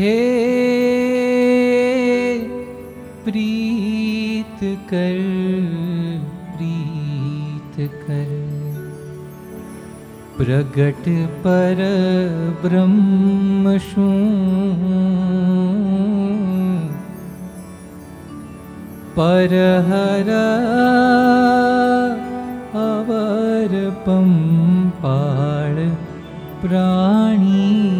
हे प्रीत कर प्रीत कर। प्रगट पर ब्रह्म परहर अवर प्राणी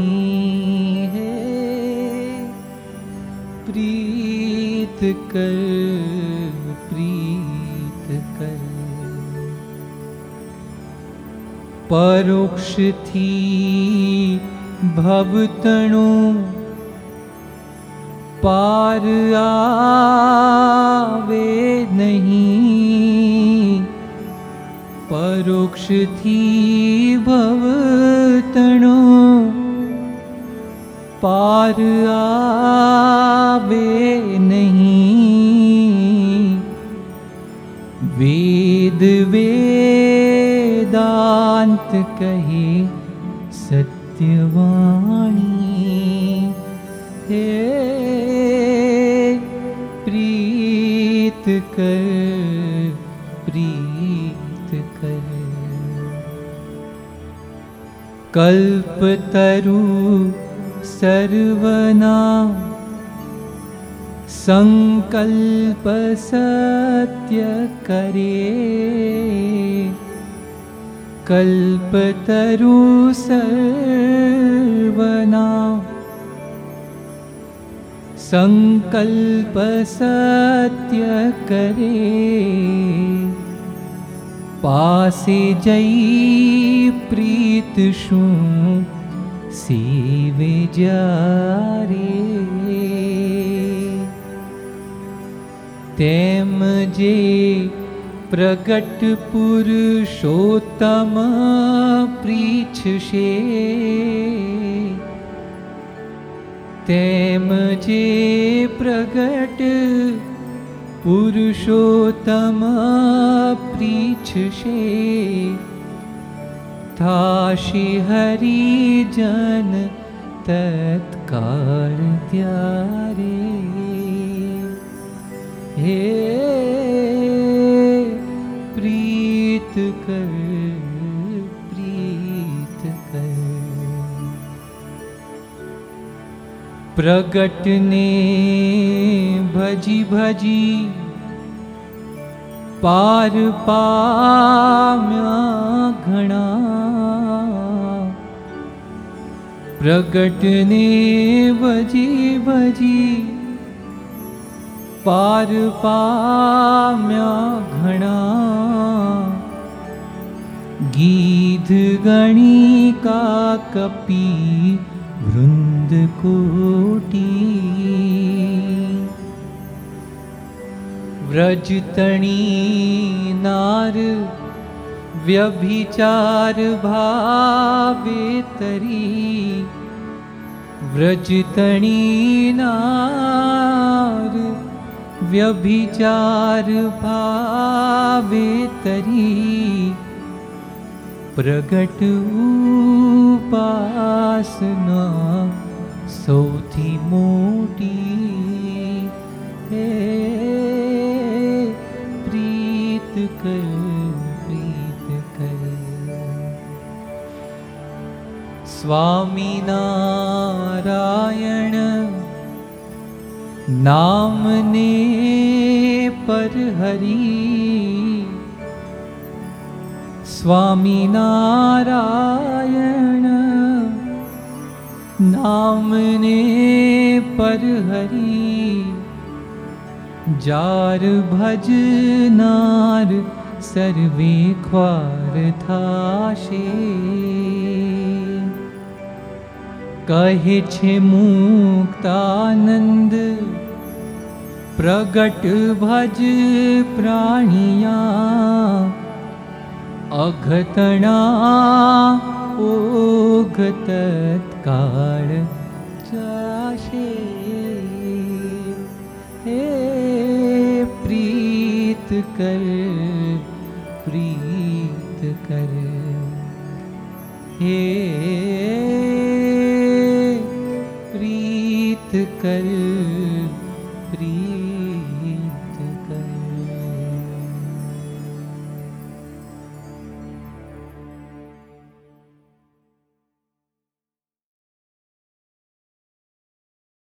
प्रीत कर परोक्ष थी भवतणु पार आवे नहीं। परोक्ष थी भवतणु पार आवे नहीं वेद वेदांत कहे सत्यवाणी। हे प्रीत कर प्रीत कर। कल्पतरु सर्वना सङ्कल्प सत्य करे। कल्पतरु सर्वना सङ्कल्प सत्य करे। पासे जै प्रीत शू जे प्रगट पुरुषोत्तम प्रीछशे तेम जे प्रगट पुरुषोत्तम प्रीछशे थाशि हरिजन तत्काल त्यारे। हे प्रीत कर प्रीत कर। प्रगटने भजी भजी पार पाम्या घणा प्रगटने भजी भजी पार पाम्या घणा। गीध गणिका कपी वृंद कोटी। व्रजतणी नार व्यभिचार भावे व्रजतणी नार व्यभिचार प्रगट उपासना सौथी मोटी स्वामी नारायण नाम ने पर हरी स्वामी नारायण नाम ने पर हरी जार सर्वे ख्वार थाशे કહે છે મુક્તાનંદ પ્રગટ ભજ પ્રાણિયા અઘતણા ઓઘત કાળ જાશે હે પ્રીત કર પ્રીત કર હે कर प्रिय